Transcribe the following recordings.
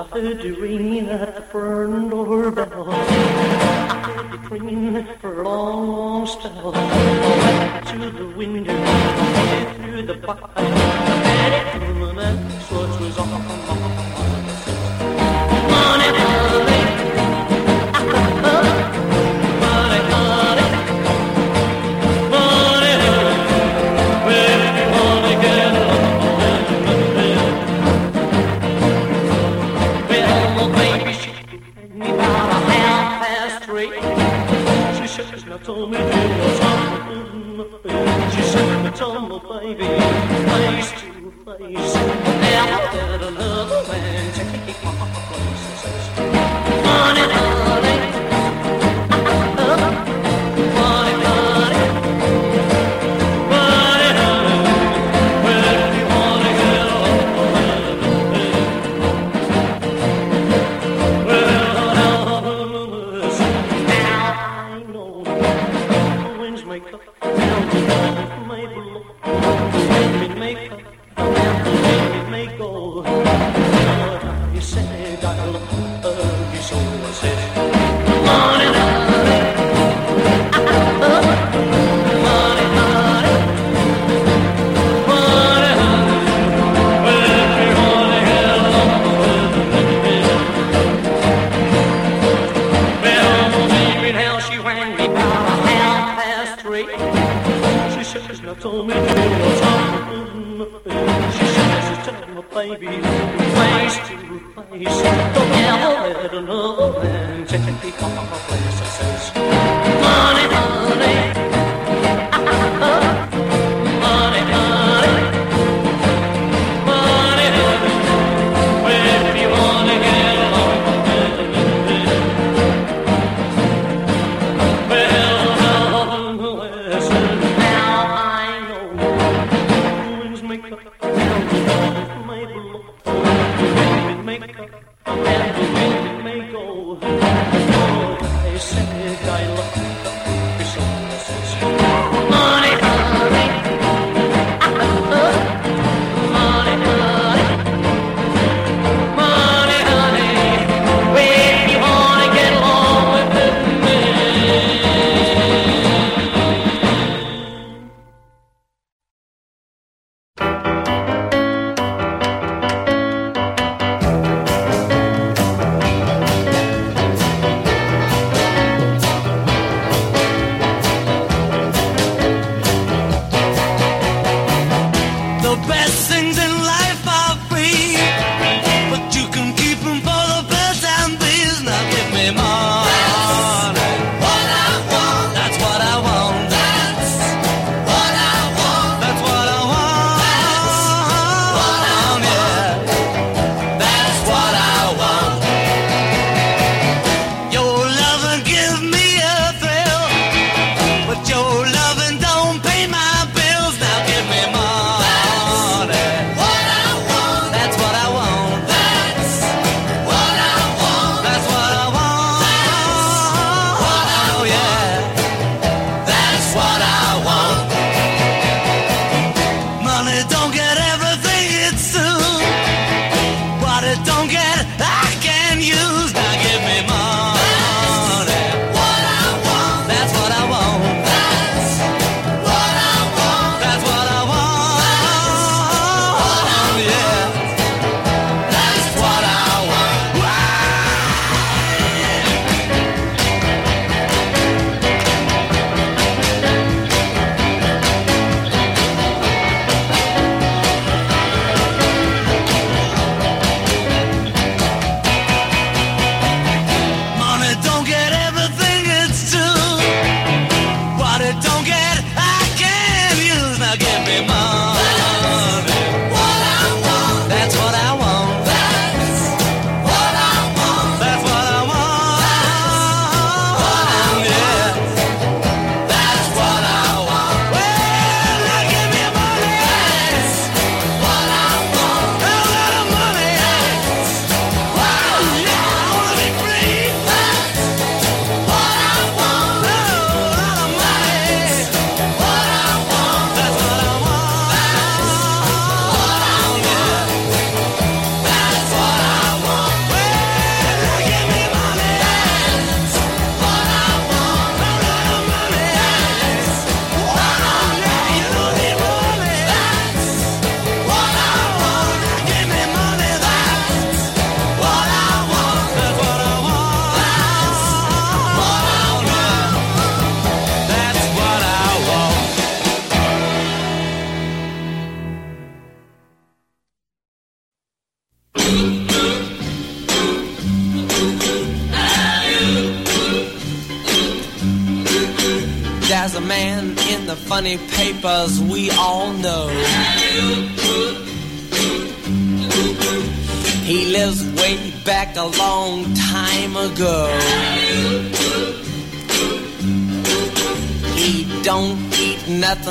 I heard you ringing at the front door bell. I heard you ringing for a long, long spell. Right through the window, through the bar. That woman, so it was off. told me they were something. She said the tumble, baby, face to face. Never let another man take my place. Honey.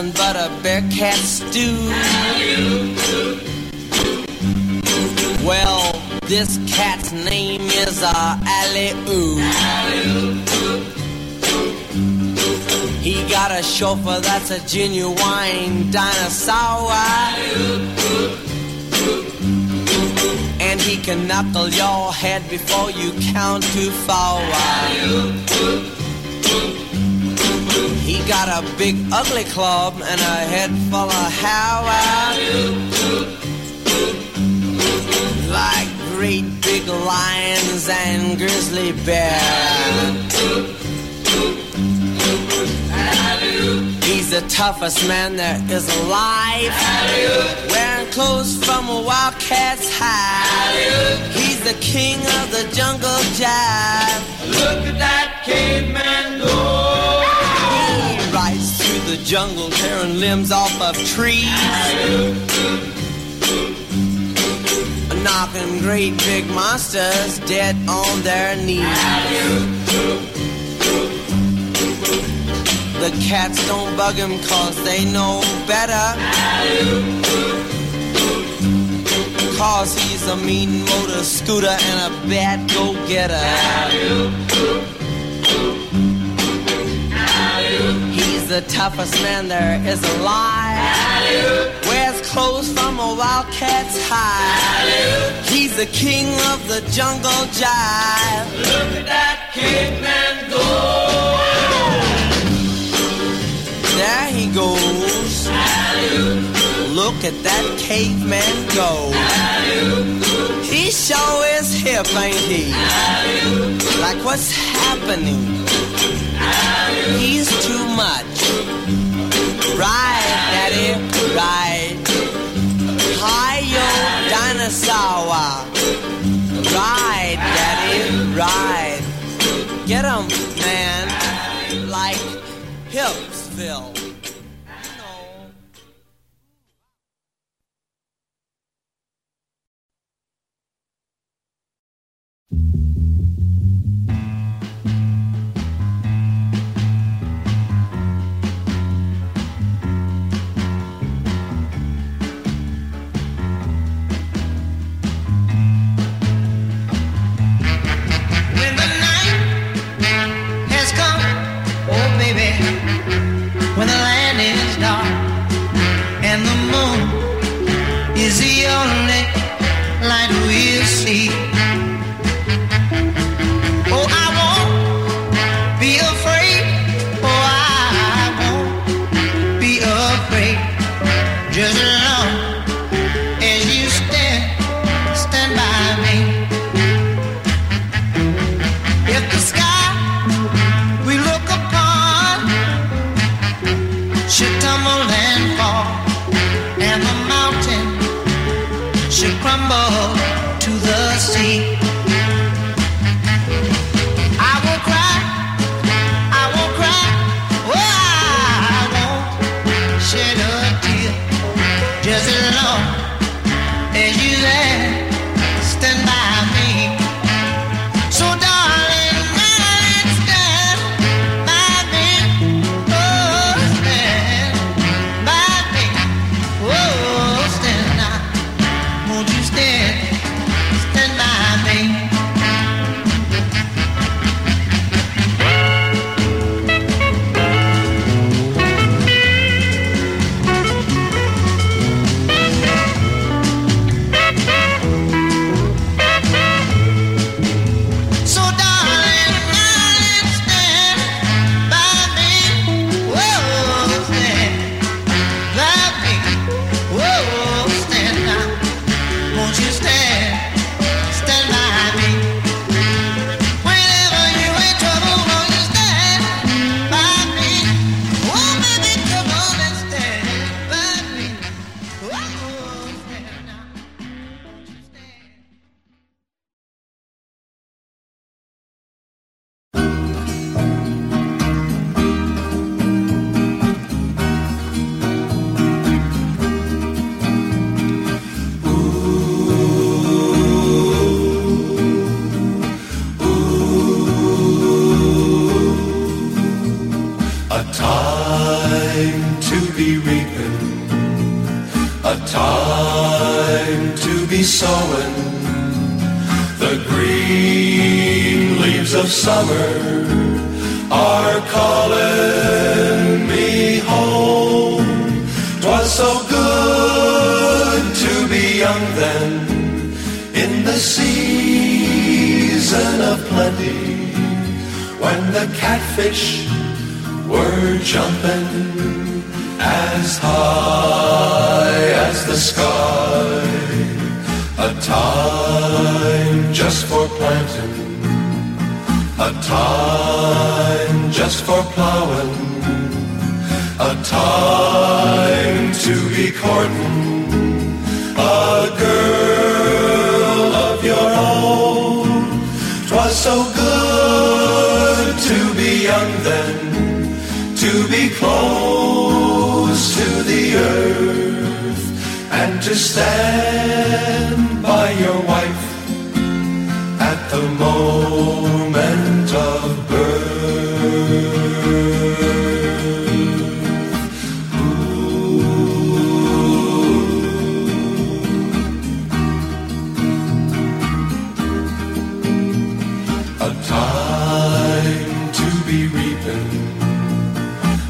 Nothing but a bear cat stew. Well, this cat's name is uh, Ali He got a chauffeur that's a genuine dinosaur. And he can knuckle your head before you count too far. He got a big ugly club and a head full of hair. Like great big lions and grizzly bears. He's the toughest man there is alive. Wearing clothes from a wildcat's hide. He's the king of the jungle jive. Look at that caveman go. The jungle, tearing limbs off of trees. Knocking great big monsters dead on their knees. The cats don't bug him cause they know better. Cause he's a mean motor scooter and a bad go-getter. The toughest man there is alive. Wears clothes from a wildcat's hide. He's the king of the jungle jive. Look at that caveman go. There he goes. Look at that caveman go. He sure is hip, ain't he? Like what's happening? He's too much. Right, daddy, right. Hi, yo, dinosaur. Right, daddy, right. Get him, man. Like Hillsville. Only light we'll see.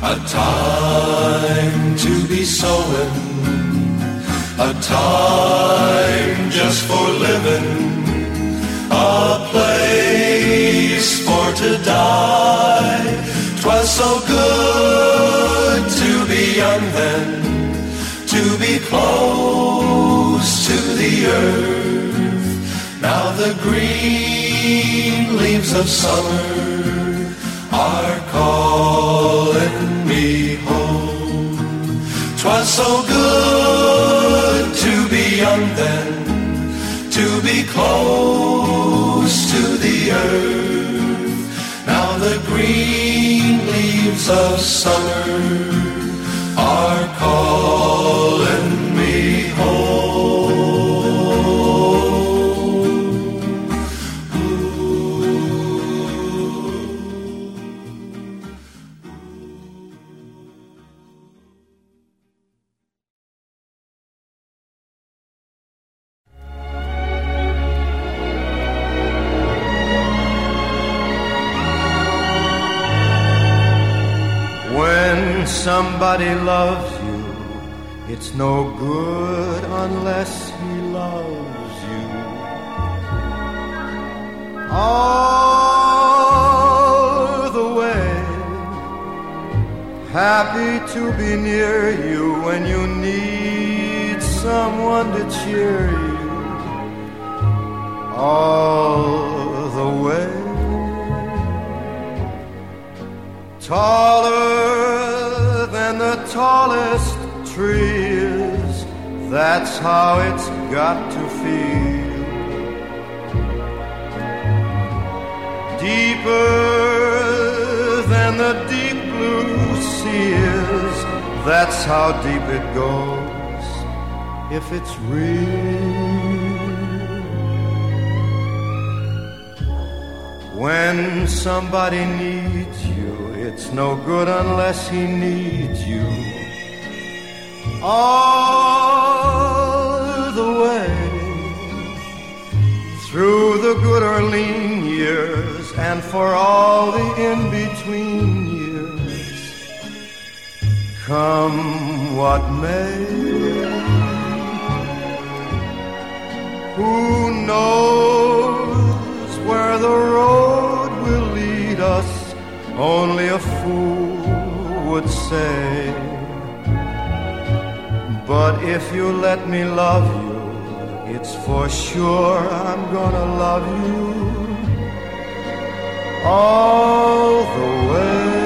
A time to be sowing, a time just for living, a place for to die. Twas so good to be young then, to be close to the earth. Now the green leaves of summer are calling so good to be young then, to be close to the earth. Now the green leaves of summer to cheer you. All the way taller than the tallest trees. That's how it's got to feel. Deeper than the deep blue sea is. That's how deep it goes if it's real. When somebody needs you, it's no good unless he needs you. All the way through the good or lean years and for all the in between years. Come what may. Who knows where the road will lead us? Only a fool would say. But if you let me love you, it's for sure I'm gonna love you all the way.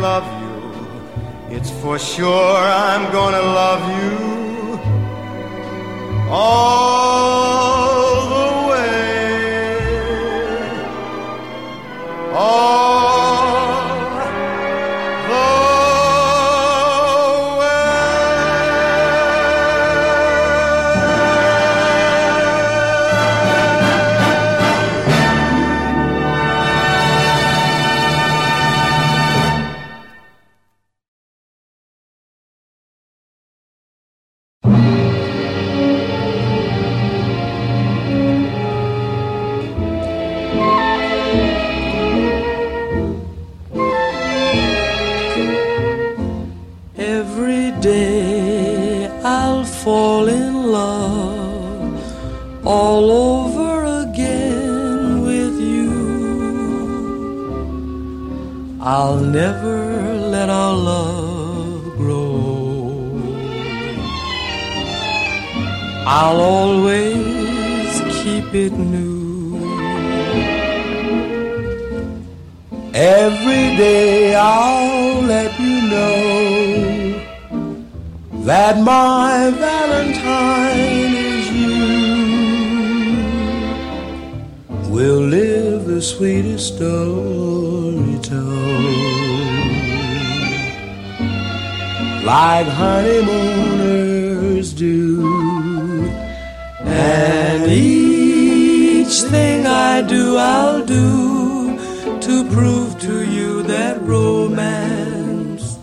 Love you, it's for sure I'm gonna love you. All sweetest story told, like honeymooners do. And each thing I do, I'll do to prove to you that romance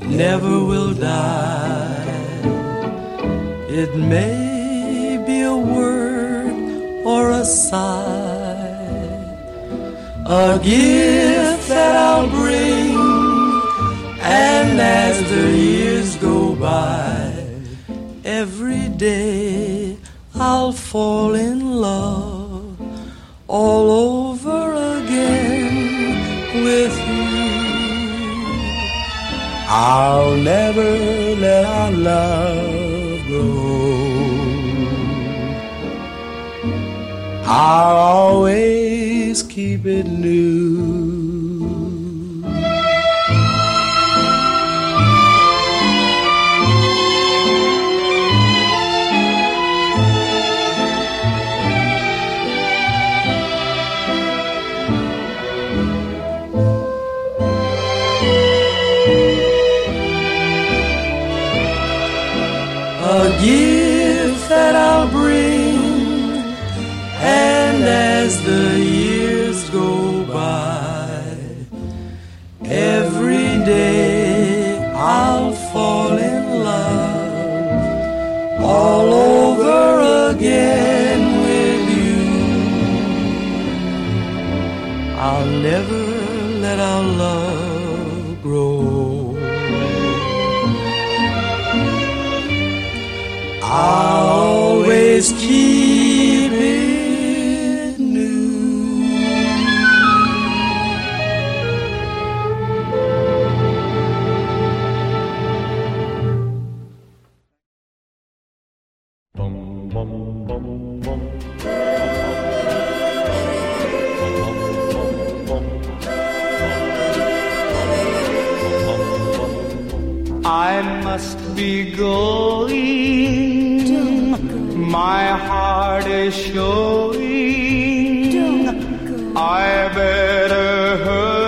never will die. It may be a word or a sigh, a gift that I'll bring, and as the years go by, every day I'll fall in love all over again with you. I'll never let our love go. I'll always keep it new. All over again with you. I'll never let our love grow. I'll must be going. Go. My heart is showing. I better hurry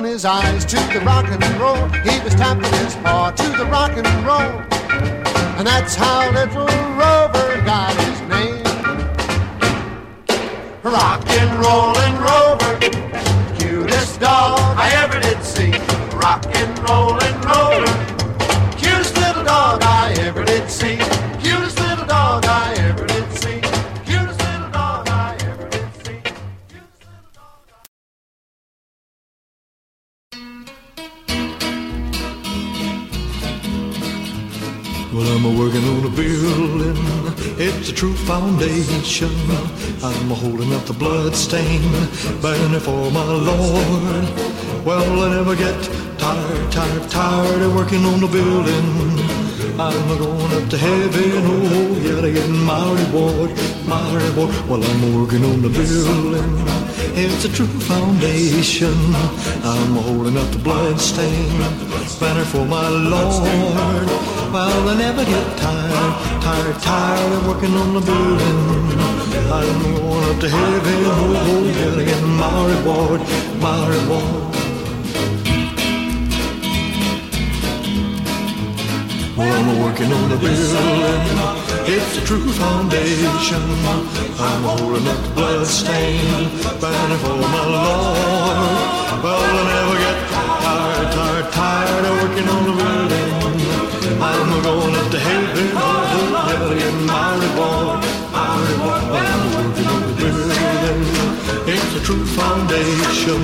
His eyes to the rock and roll. He was tapping his paw to the rock and roll. And that's how little Rover got his name. Rockin' rollin' rover, cutest dog I ever did see. Rockin' rollin' rover, a true foundation. I'm holding up the bloodstained banner for my Lord. Well, I never get tired, tired, tired of working on the building. I'm a going up to heaven. Oh, yeah, to get my reward, my reward. Well, I'm working on the building. It's a true foundation. I'm holding up the bloodstained banner for my Lord. Well, I never get tired, tired, tired of working on the building. I'm going up to heaven, oh, yeah, to get my reward, my reward. I'm working on the building. It's a true foundation. I'm holding up the bloodstained banner for my Lord. Well, I never get tired, tired, tired of working on the building. I'm going up to heaven, oh, to get my reward, my reward. I'm working on the building. It's a true foundation.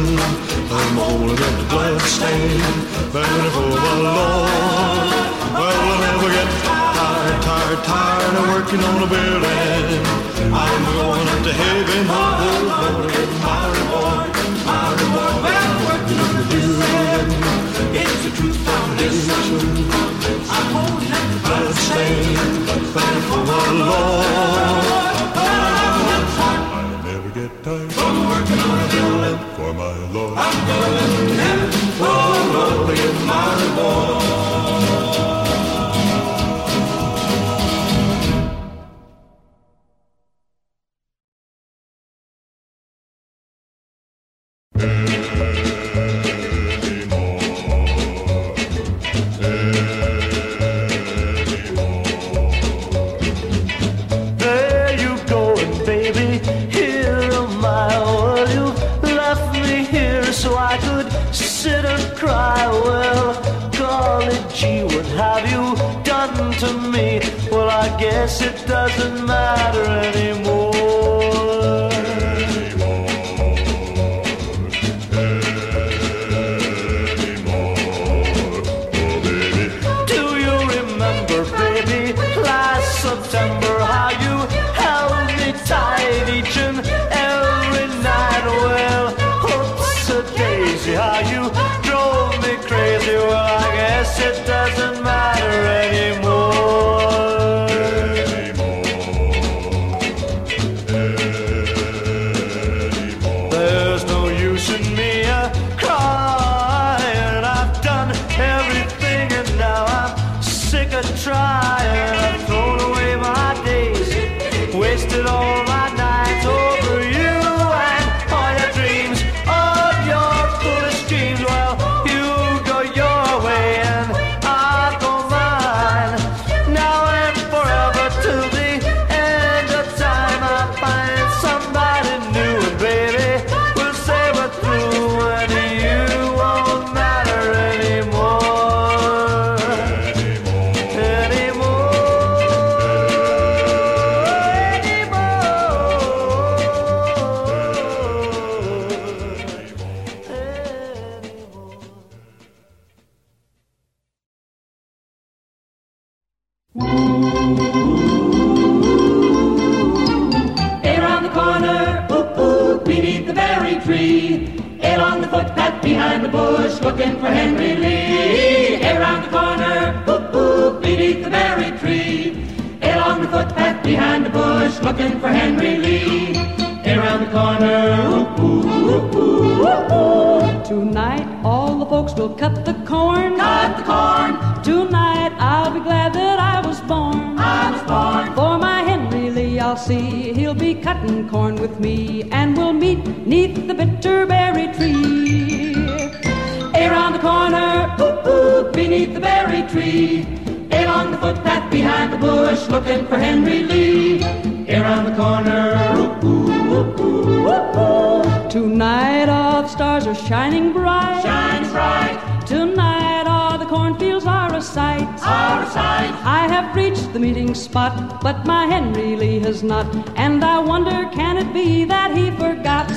I'm holding up the bloodstained banner for my Lord. Well, I never get tired, tired, tired of working on a building. I'm going up to heaven, oh, oh, oh, to get my reward, my reward. Well, working on the building, it's a true foundation. I'm holding up the bloodstained for my Lord. I never get tired of working on a building for my Lord. I'm going to heaven, oh, Lord, to get my There guess it doesn't matter anymore. Looking for Henry Lee. Around the corner. Tonight, all the folks will cut the corn. Cut the corn. Tonight, I'll be glad that I was born. I was born. For my Henry Lee, I'll see he'll be cutting corn with me, and we'll meet neath the bitterberry tree. Around the corner, oop oop, beneath the berry tree. Along the footpath behind the bush, looking for Henry Lee. Around the corner, oop oop, oop oop. Tonight, all the stars are shining bright. Shines bright, Tonight, all the cornfields are a sight. out of sight. I have reached the meeting spot, but my Henry Lee has not. And I wonder, can it be that he forgot?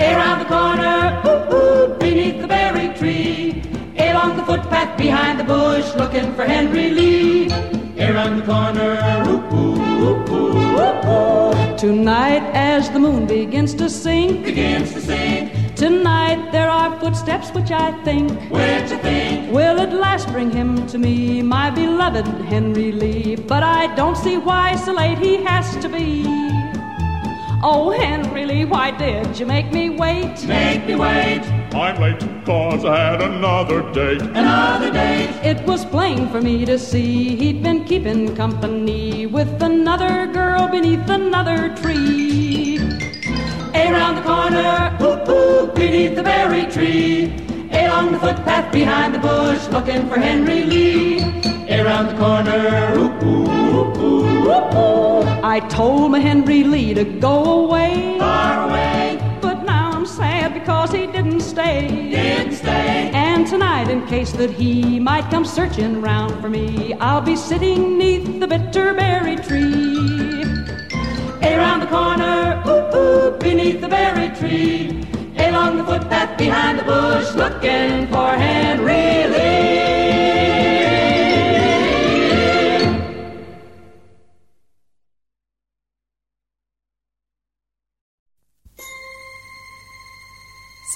Around the corner, oop oop, beneath the berry tree. Along the footpath behind the bush, looking for Henry Lee. Around the corner, oop oop, oop oop, oop oop. Tonight, as the moon begins to sink, Begins to sink, tonight there are footsteps which I think where to think? will at last bring him to me, my beloved Henry Lee. But I don't see why so late he has to be. Oh, Henry Lee, why did you make me wait? Make me wait I'm late cause I had another date. another date. It was plain for me to see he'd been keeping company with another girl beneath another tree. Around the corner, oop oop, beneath the berry tree. Along the footpath behind the bush, looking for Henry Lee. Around the corner, oop oop, oop oop, oop oop. I told my Henry Lee to go away, Far away, but now I'm sad because he didn't stay. didn't stay. And tonight, in case that he might come searching round for me, I'll be sitting neath the bitterberry tree. Around the corner, oop oop, beneath the berry tree. Along the footpath behind the bush, looking for Henry Lee.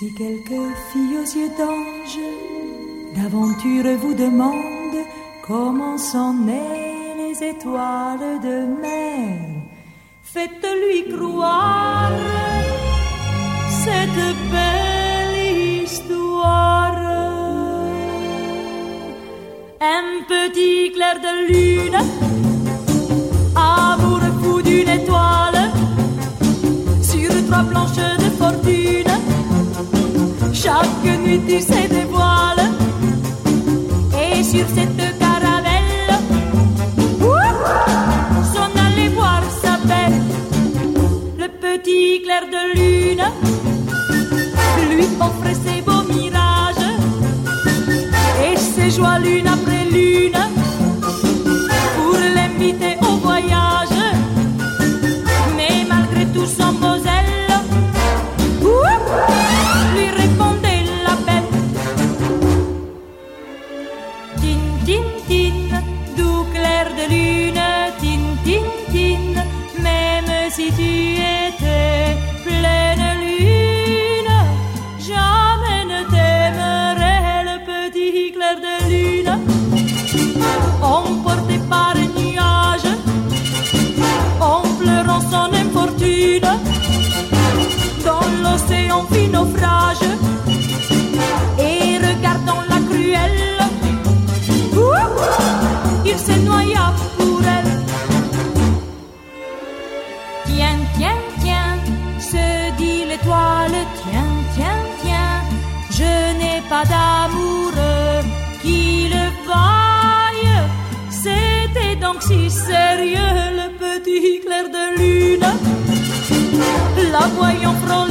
Si quelques filles aux yeux d'ange d'aventure vous demande comment sont nées les étoiles de mer, faites-lui croire cette belle histoire. Un petit clair de lune Chaque nuit tu sais des voiles. Et sur cette caravelle Son aller-voir s'appelle Le petit clair de lune. Lui offre ses beaux mirages. Et ses joies l'une après la voyant frôler.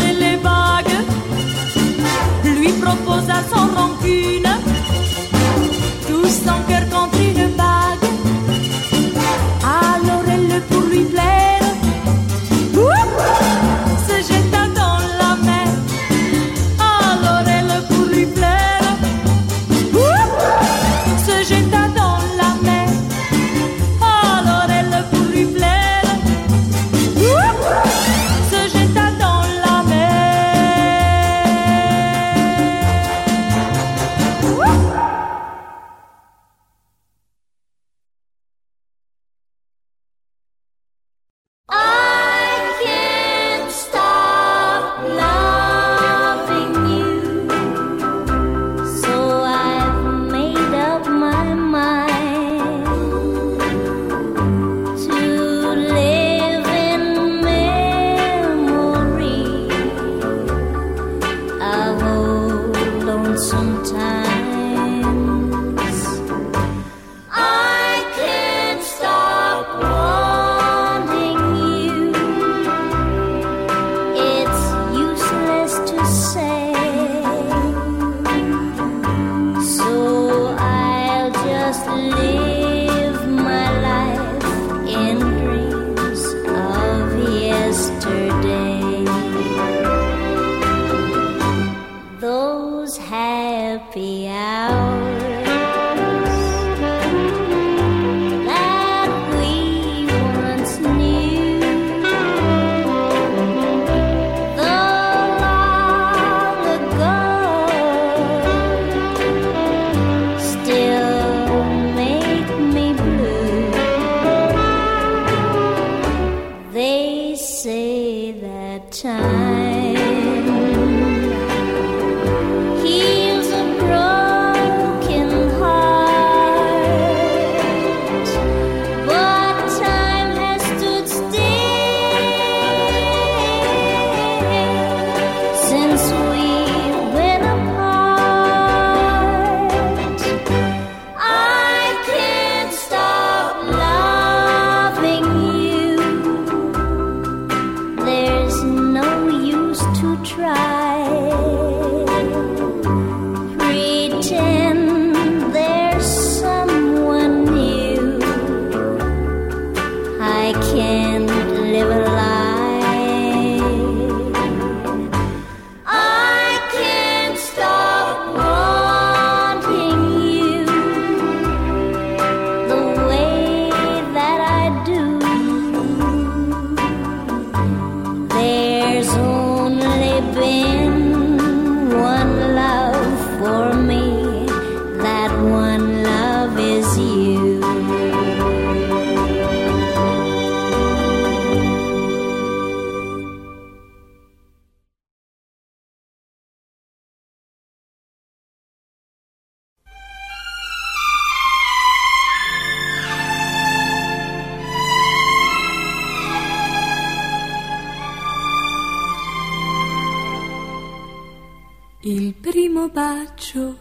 Bacio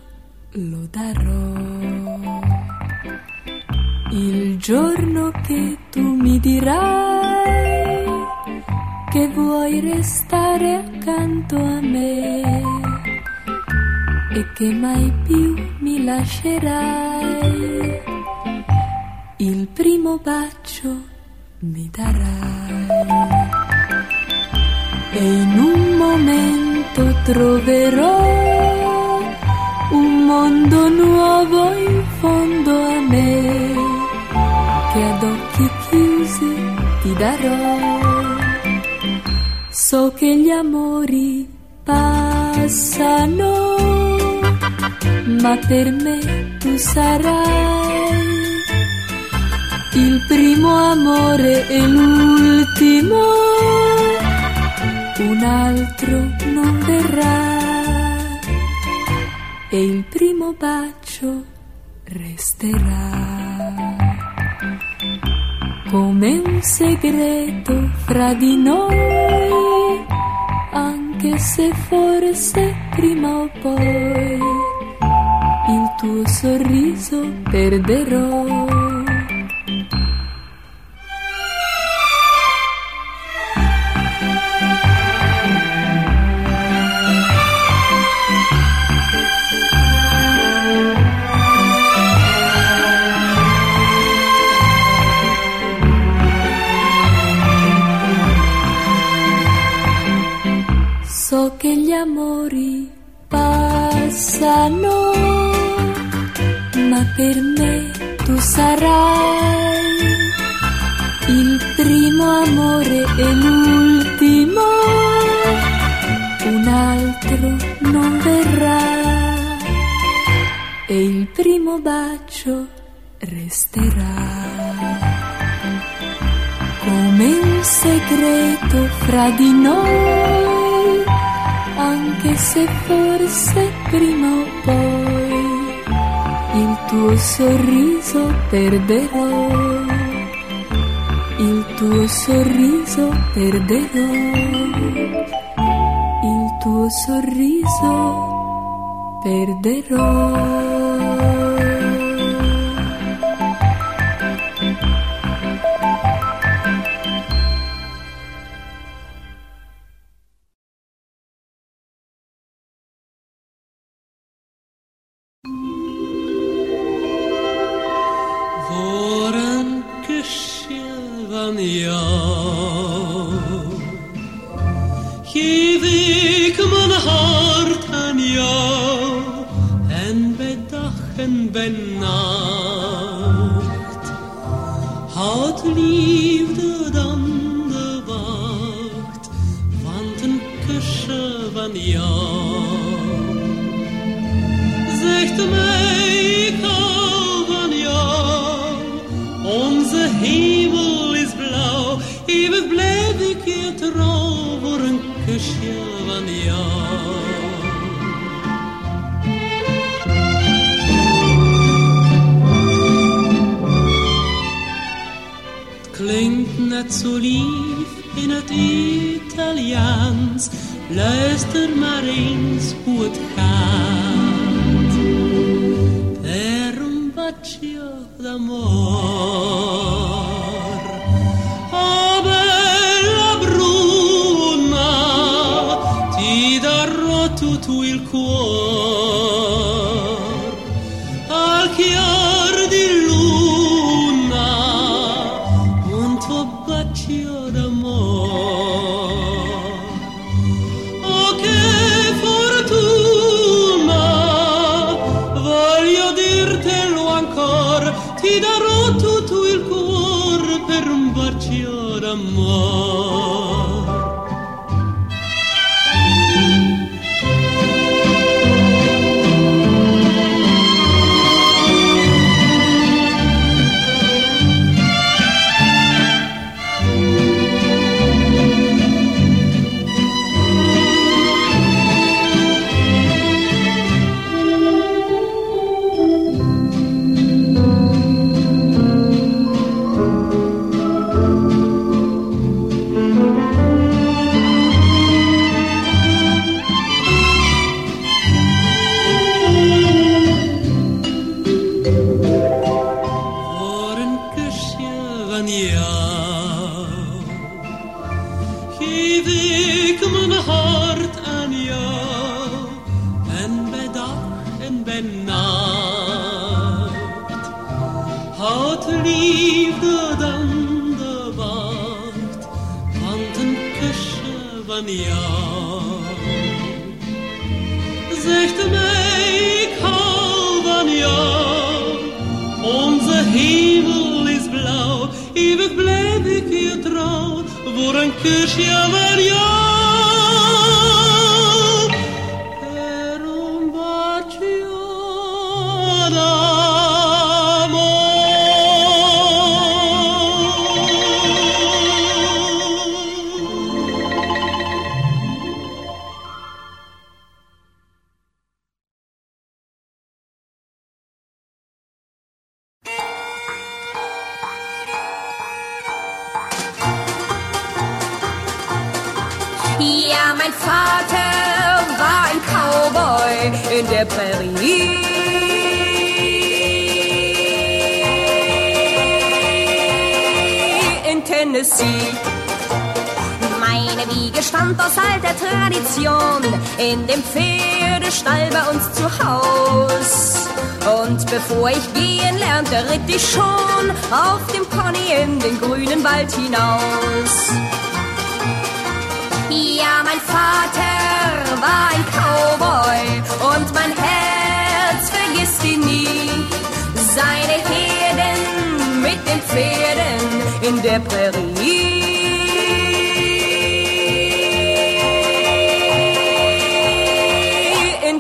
lo darò. Il giorno che tu mi dirai che vuoi restare accanto a me e che mai più mi lascerai, il primo bacio mi darai. E in un momento troverò mondo nuovo in fondo a me, che ad occhi chiusi ti darò. So che gli amori passano, ma per me tu sarai il primo amore e l'ultimo, un altro non verrà e il primo bacio resterà come un segreto fra di noi, anche se forse prima o poi il tuo sorriso perderò. Per me tu sarai il primo amore e l'ultimo, un altro non verrà. E il primo bacio resterà. Come un segreto fra di noi, anche se forse prima o poi tuo sorriso perderò, il tuo sorriso perderò, il tuo sorriso perderò.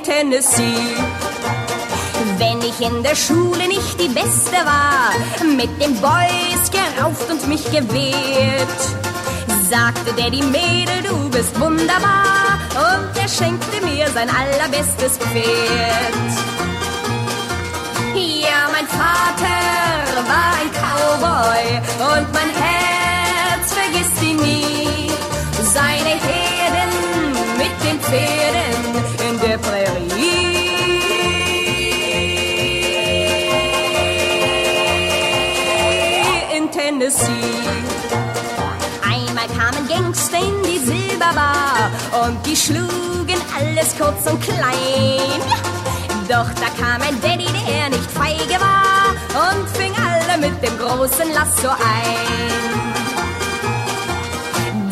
Tennessee. Wenn ich in der Schule nicht die Beste war, mit den Boys gerauft und mich gewehrt, sagte der die Mädel, du bist wunderbar, und er schenkte mir sein allerbestes Pferd. Ja, mein Vater war ein Cowboy und mein Herz vergisst ihn nie. Seine Herden mit den Pferden Prärie in Tennessee. Einmal kamen Gangster in die Silberbar und die schlugen alles kurz und klein. Doch da kam ein Daddy, der nicht feige war und fing alle mit dem großen Lasso ein.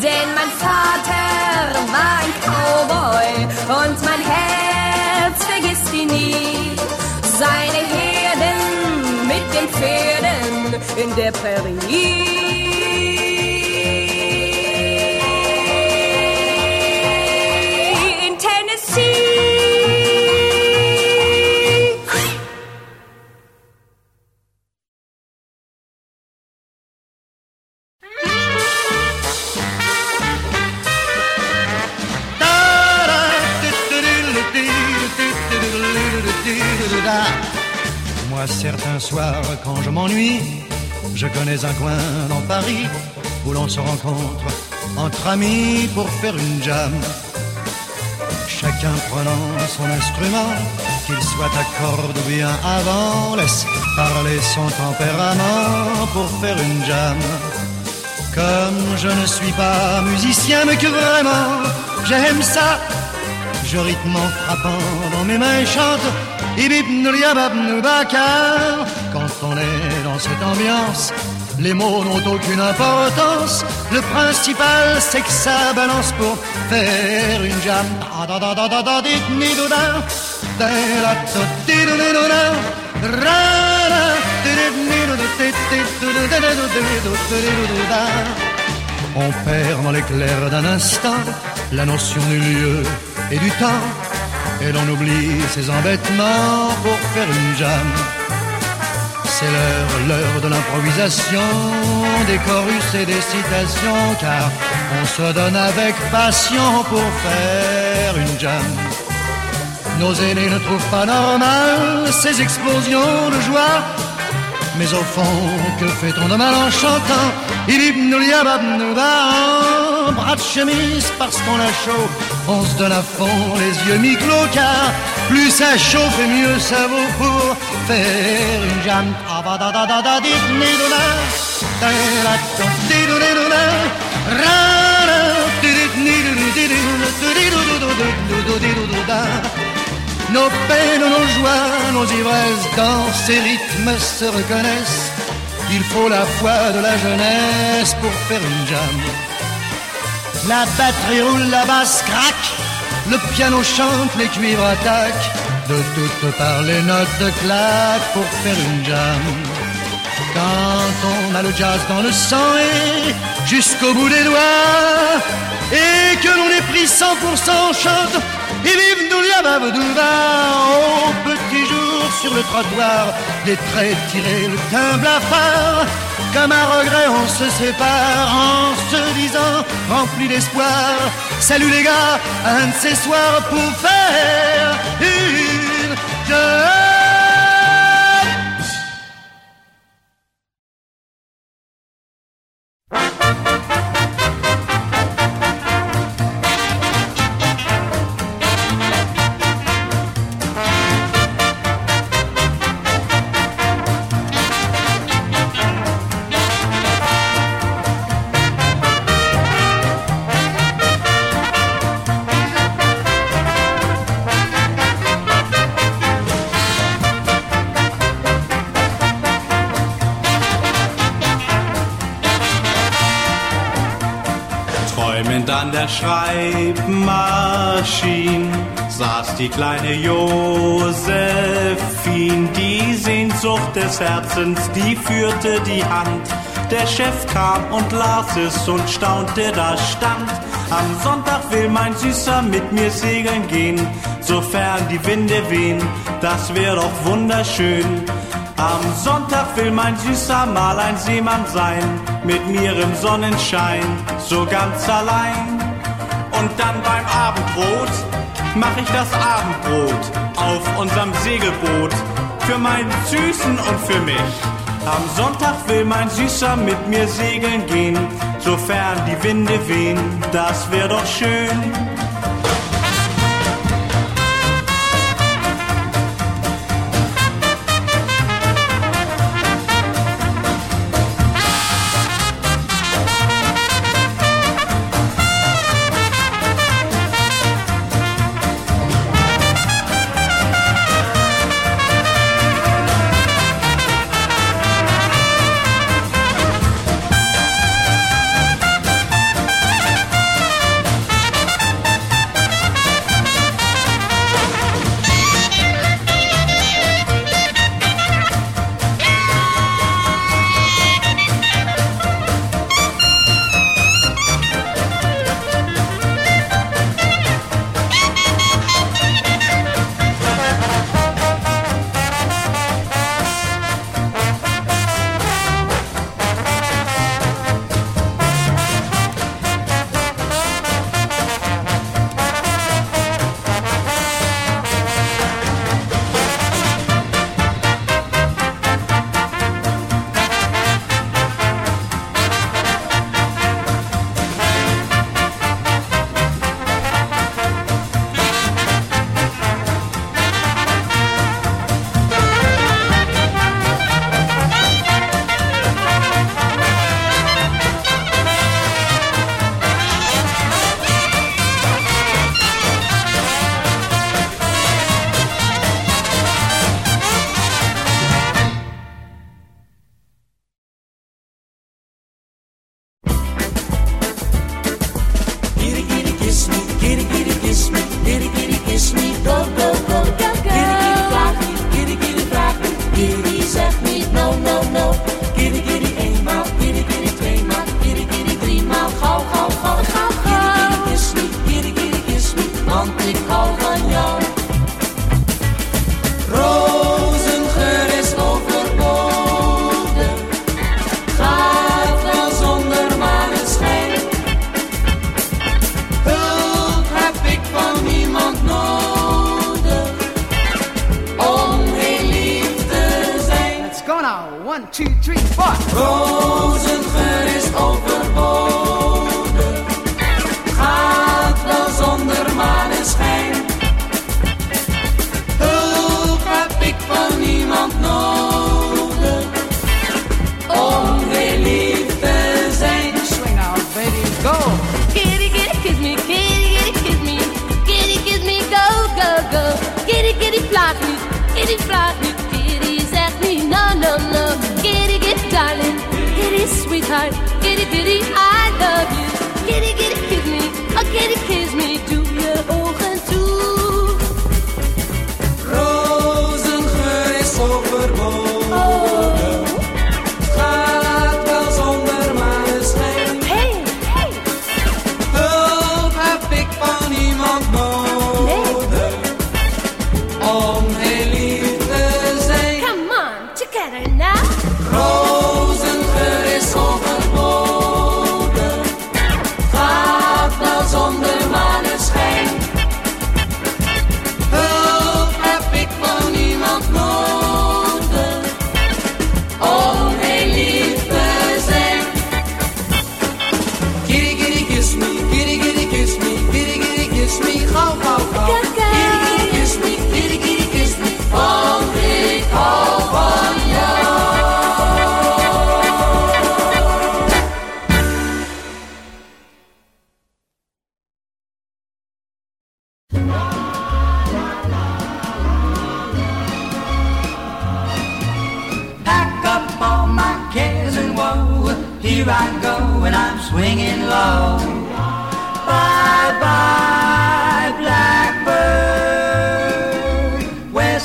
Denn mein Vater war ein Cowboy und mein Herz vergisst ihn nie. Seine Herden mit den Pferden in der Prärie connais un coin dans Paris où l'on se rencontre entre amis pour faire une jam. Chacun prenant son instrument, qu'il soit à corde ou bien avant, laisse parler son tempérament pour faire une jam. Comme je ne suis pas musicien, mais que vraiment j'aime ça, je rythme en frappant dans mes mains et chante. Quand on est dans cette ambiance, les mots n'ont aucune importance. Le principal, c'est que ça balance pour faire une jam. On perd dans l'éclair d'un instant la notion du lieu et du temps, et l'on oublie ses embêtements pour faire une jam. C'est l'heure, l'heure de l'improvisation, des chorus et des citations, car on se donne avec passion pour faire une jam. Nos aînés ne trouvent pas normal ces explosions de joie. Mais au fond, que fait-on de mal en chantant? Bras de chemise parce qu'on a chaud. On se donne à fond, les yeux mi-clos, car plus ça chauffe et mieux ça vaut pour faire une jam. Nos peines, nos joies, nos ivresses dans ces rythmes se reconnaissent. Il faut la foi de la jeunesse pour faire une jam. La batterie roule, la basse craque, le piano chante, les cuivres attaquent. De toutes parts, les notes de claque pour faire une jam. Quand on a le jazz dans le sang et jusqu'au bout des doigts, et que l'on est pris 100% chante, et vive nous au petit jour sur le trottoir, des traits tirés, le teint blafard. Comme un regret, on se sépare en se disant, rempli d'espoir. Salut les gars, un de ces soirs pour faire une Herzens, die führte die Hand. Der Chef kam und las es und staunte, da stand. Am Sonntag will mein Süßer mit mir segeln gehen, sofern die Winde wehen, das wär doch wunderschön. Am Sonntag will mein Süßer mal ein Seemann sein, mit mir im Sonnenschein, so ganz allein. Und dann beim Abendbrot mach ich das Abendbrot auf unserem Segelboot für meinen Süßen und für mich. Am Sonntag will mein Süßer mit mir segeln gehen, sofern die Winde wehen, das wär doch schön.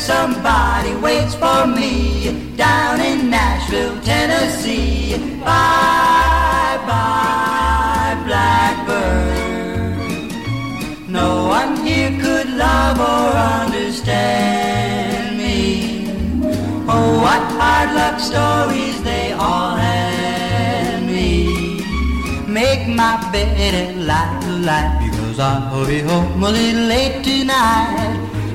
somebody waits for me down in Nashville, Tennessee. Bye bye, Blackbird. No one here could love or understand me. Oh, what hard luck stories they all hand me. Make my bed and light, the light, because I'll be home a little late tonight.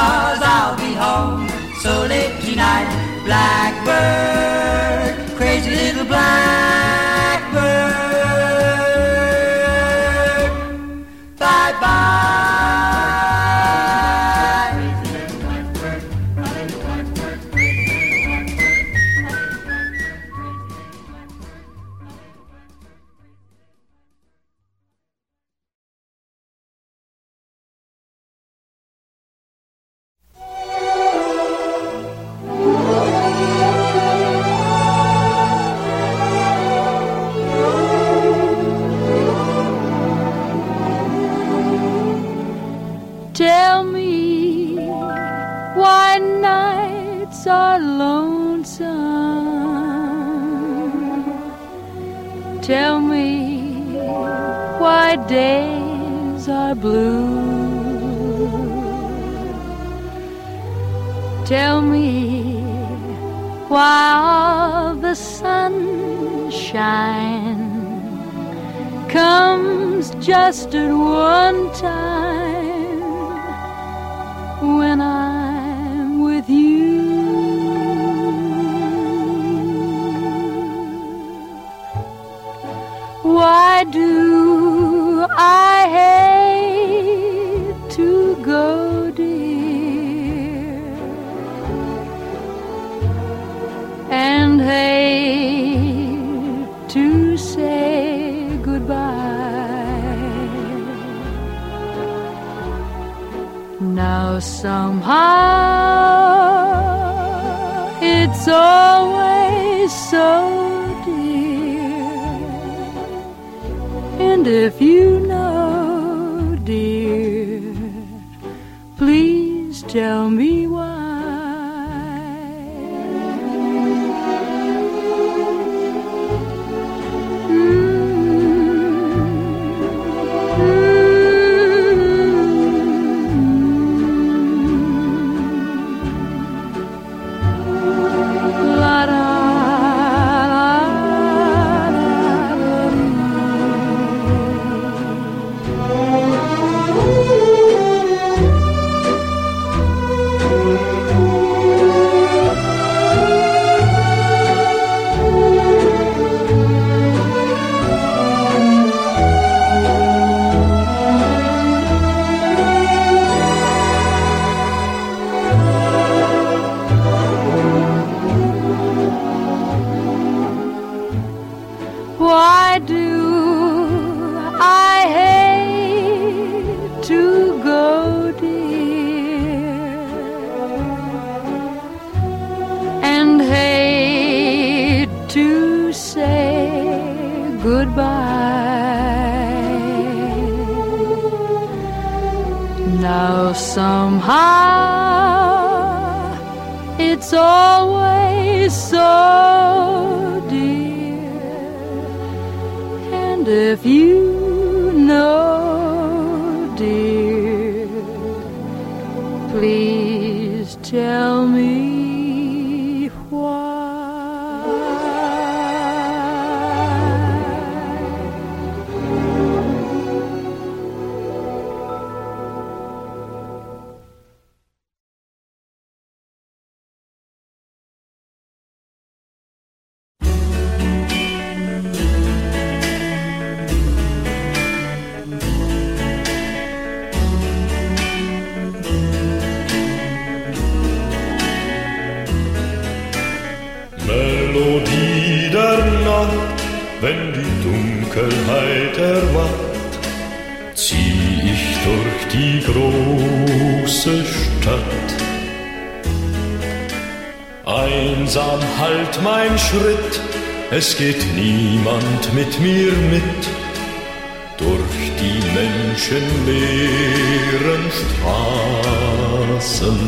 cause I'll be home so late tonight. Blackbird. days are blue. Tell me why all the sunshine comes just at one time. Schritt, es geht niemand mit mir mit, durch die menschenleeren Straßen.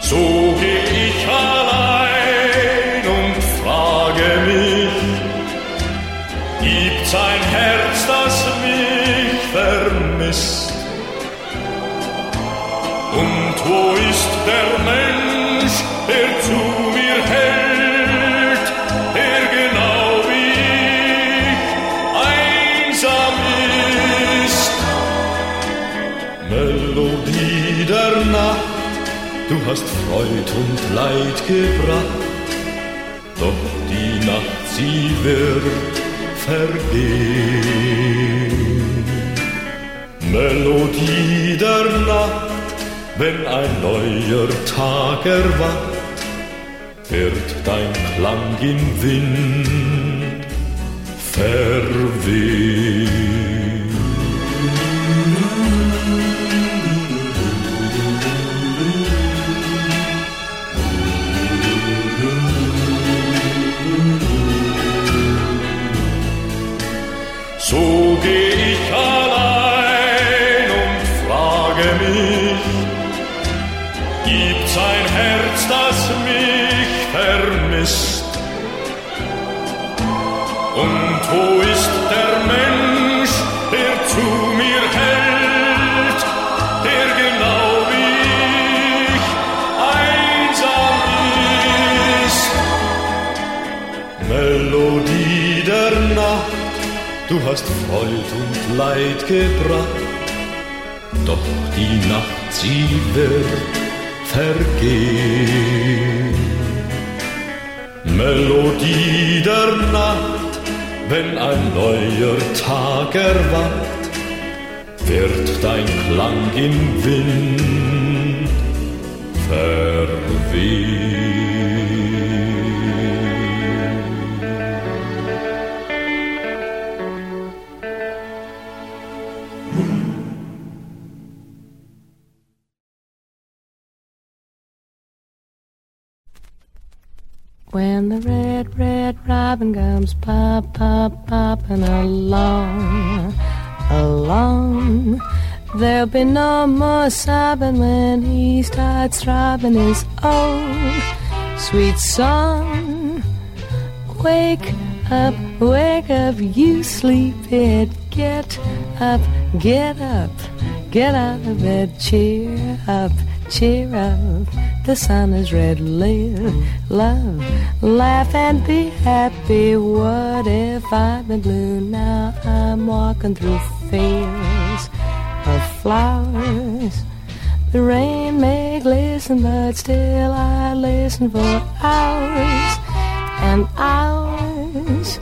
So geh ich allein und frage mich, gibt's ein Herz, das mich vermisst? Und wo ist der Mensch, hast Freud und Leid gebracht, doch die Nacht, sie wird vergehen. Melodie der Nacht, wenn ein neuer Tag erwacht, wird dein Klang im Wind verwehen. Melodie der Nacht, du hast Freud und Leid gebracht, doch die Nacht, sie wird vergehen. Melodie der Nacht, wenn ein neuer Tag erwacht, wird dein Klang im Wind verwehen. When the red, red robin comes pop, pop, popping along, along, there'll be no more sobbing when he starts throbbing his old sweet song. Wake up, wake up, you sleepyhead, get up, get up, get out of bed, cheer up, cheer up. The sun is red, live, love, laugh and be happy. What if I've been blue? Now I'm walking through fields of flowers. The rain may glisten, but still I listen for hours and hours.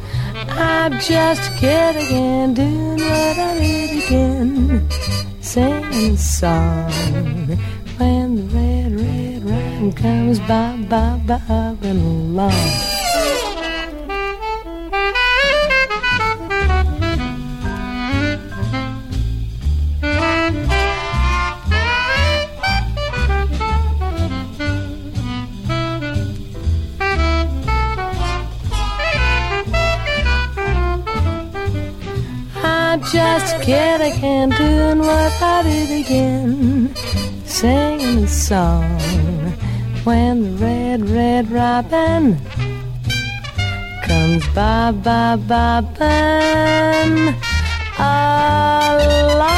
I'm just a kid again, doing what I did again, singing song. When the red, red rain comes by, by, bobbing along. just a kid, I can't do what I did again. Singing a song when the red, red robin comes by, by, by along.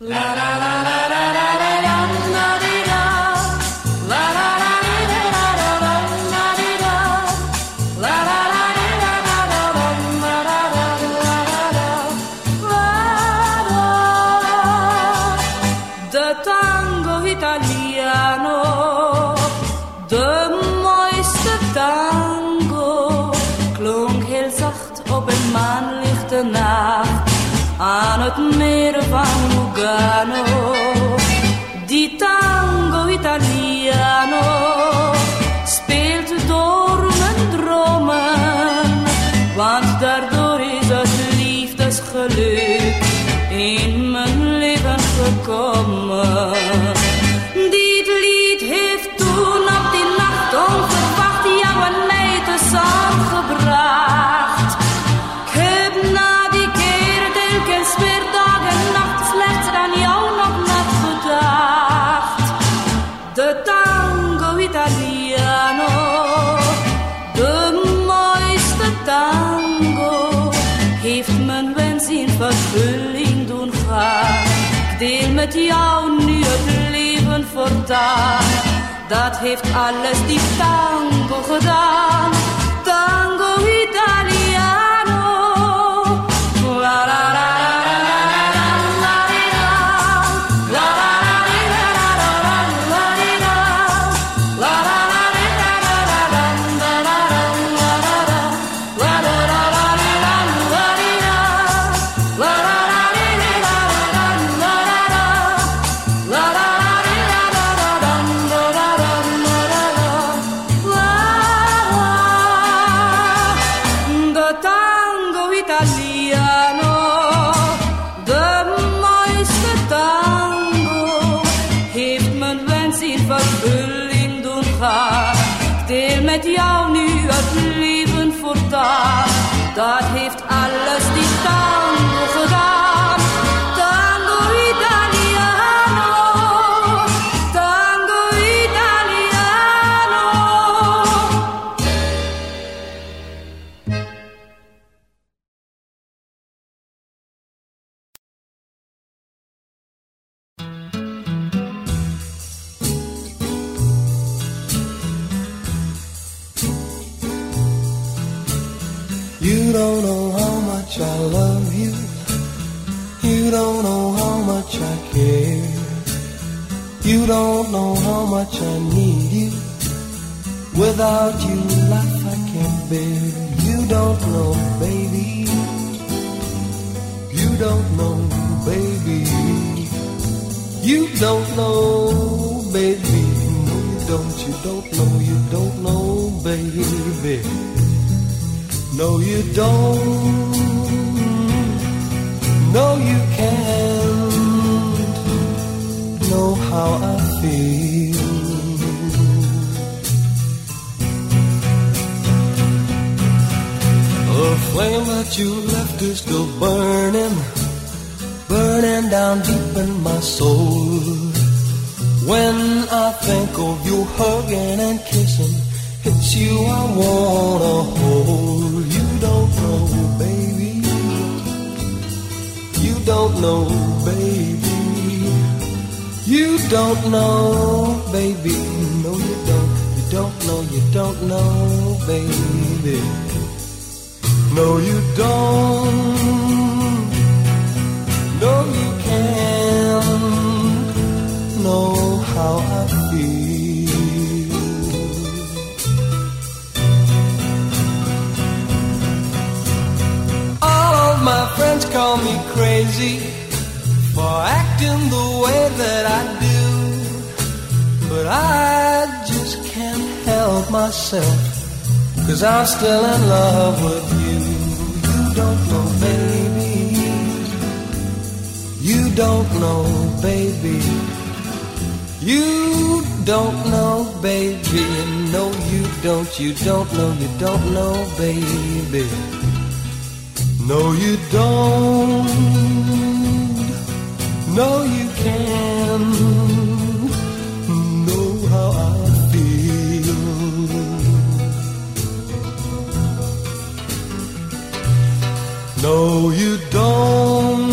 La la la met jou nu het leven voortaan. Dat heeft alles die tango gedaan. You don't know how much I love you. You don't know how much I care. You don't know how much I need you. Without you, life I can't bear. You don't know, baby. You don't know, baby. You don't know, baby. No, you don't. You don't know. You don't know, baby. No, you don't. No, you can't know how I feel. A flame that you left is still burning, burning down deep in my soul. When I think of you hugging and kissing, it's you I wanna hold. You don't know, baby. You don't know, baby. You don't know, baby. No, you don't. You don't know, you don't know, baby. No, you don't. No, you can't know how I feel. My friends call me crazy for acting the way that I do. But I just can't help myself, cause I'm still in love with you. You don't know, baby. You don't know, baby. You don't know, baby. No, you don't, you don't know, you don't know, baby. No, you don't. No, you can't know how I feel. No, you don't.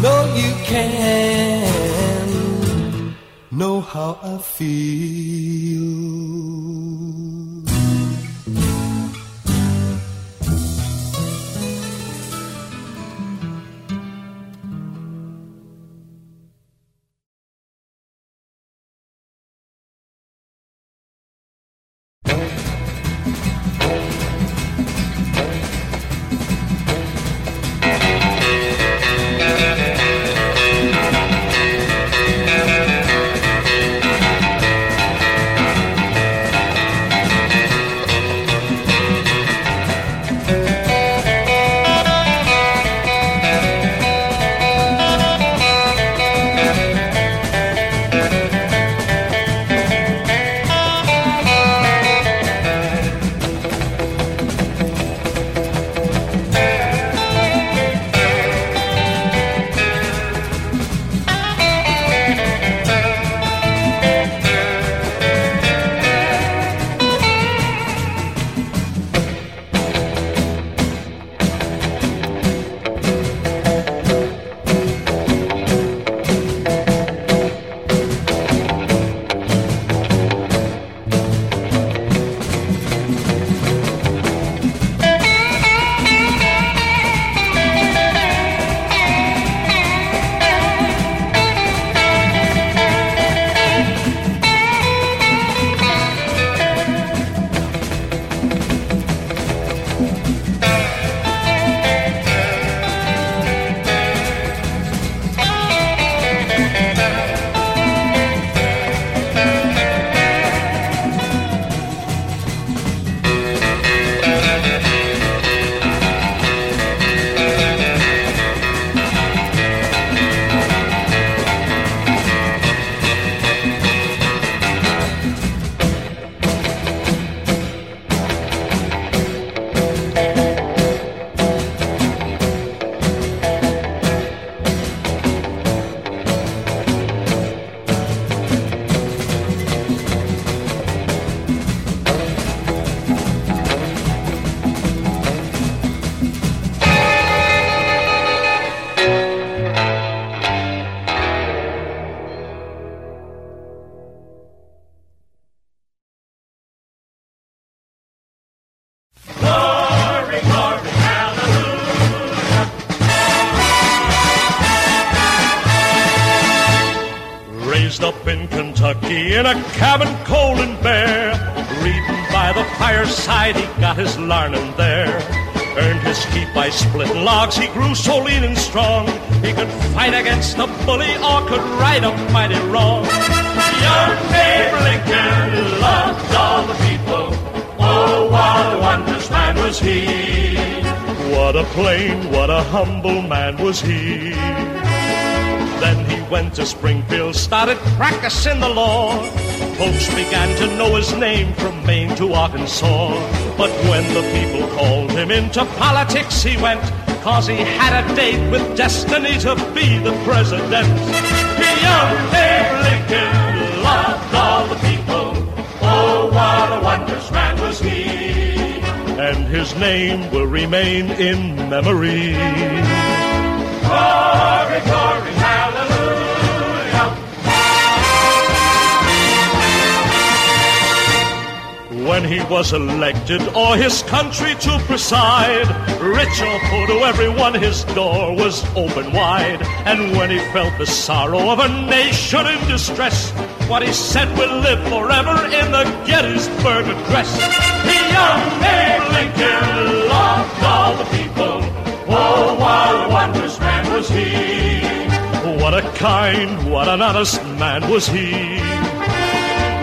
No, you can't know how I feel. In a cabin cold and bare. Reading by the fireside, he got his larnin' there. Earned his keep by splitting logs, he grew so lean and strong. He could fight against a bully or could right a mighty wrong. Young Abe Lincoln loved all the people. Oh, what a wondrous man was he. What a plain, what a humble man was he. Went to Springfield, started practicing the law. Folks began to know his name from Maine to Arkansas. But when the people called him into politics, he went, cause he had a date with destiny to be the president. Young Abe Lincoln loved all the people. Oh, what a wondrous man was he. And his name will remain in memory. Glory, glory, When he was elected, or his country to preside, rich or poor to everyone, his door was open wide. And when he felt the sorrow of a nation in distress, what he said will live forever in the Gettysburg Address. The young Abe Lincoln loved all the people. Oh, what a wondrous man was he. What a kind, what an honest man was he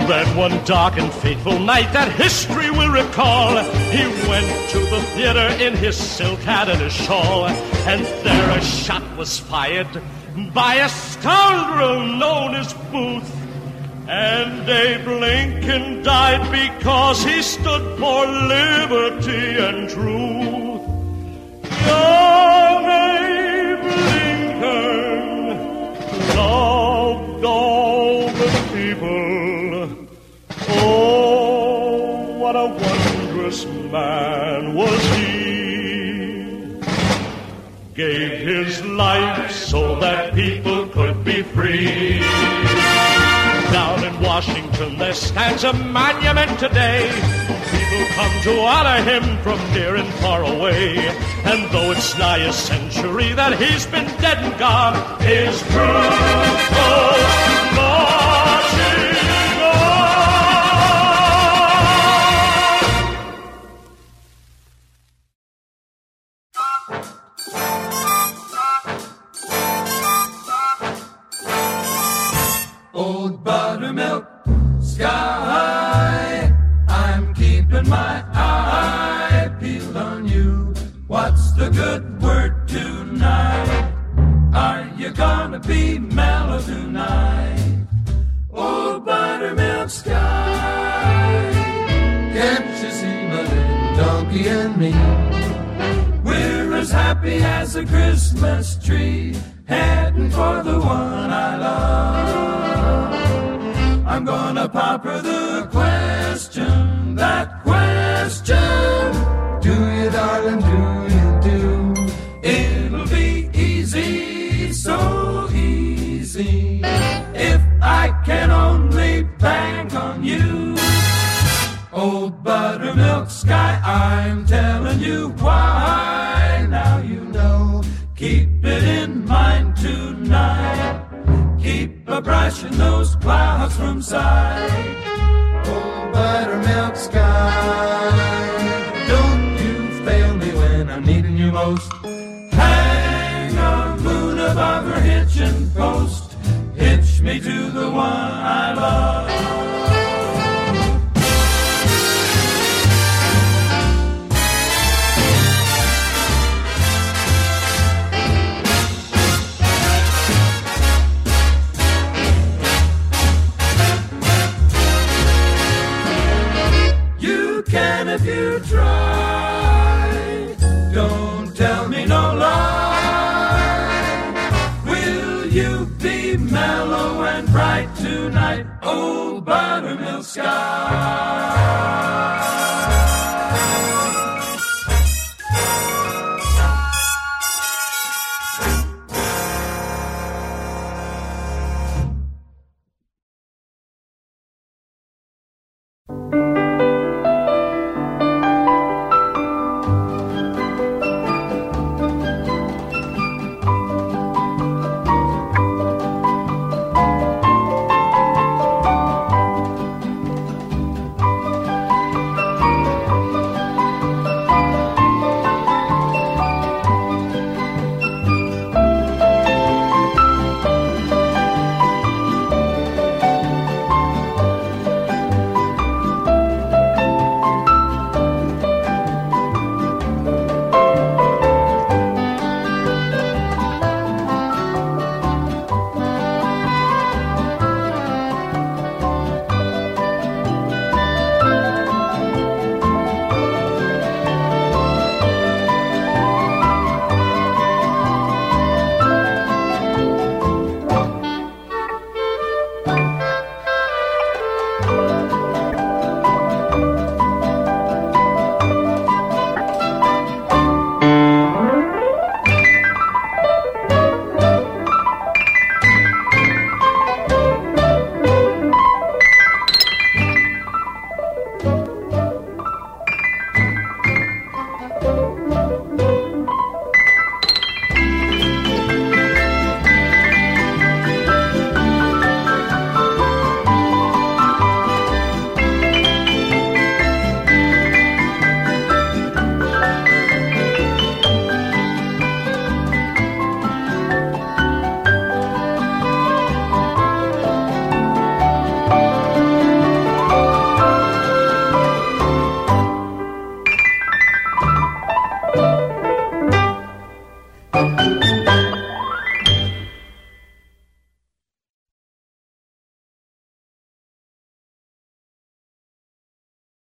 that one dark and fateful night that history will recall, he went to the theater in his silk hat and his shawl, and there a shot was fired by a scoundrel known as Booth. And Abe Lincoln died because he stood for liberty and truth. Young This man was he. Gave his life so that people could be free. Down in Washington there stands a monument today. People come to honor him from near and far away. And though it's nigh a century that he's been dead and gone, his proof oh, goes brother. Don't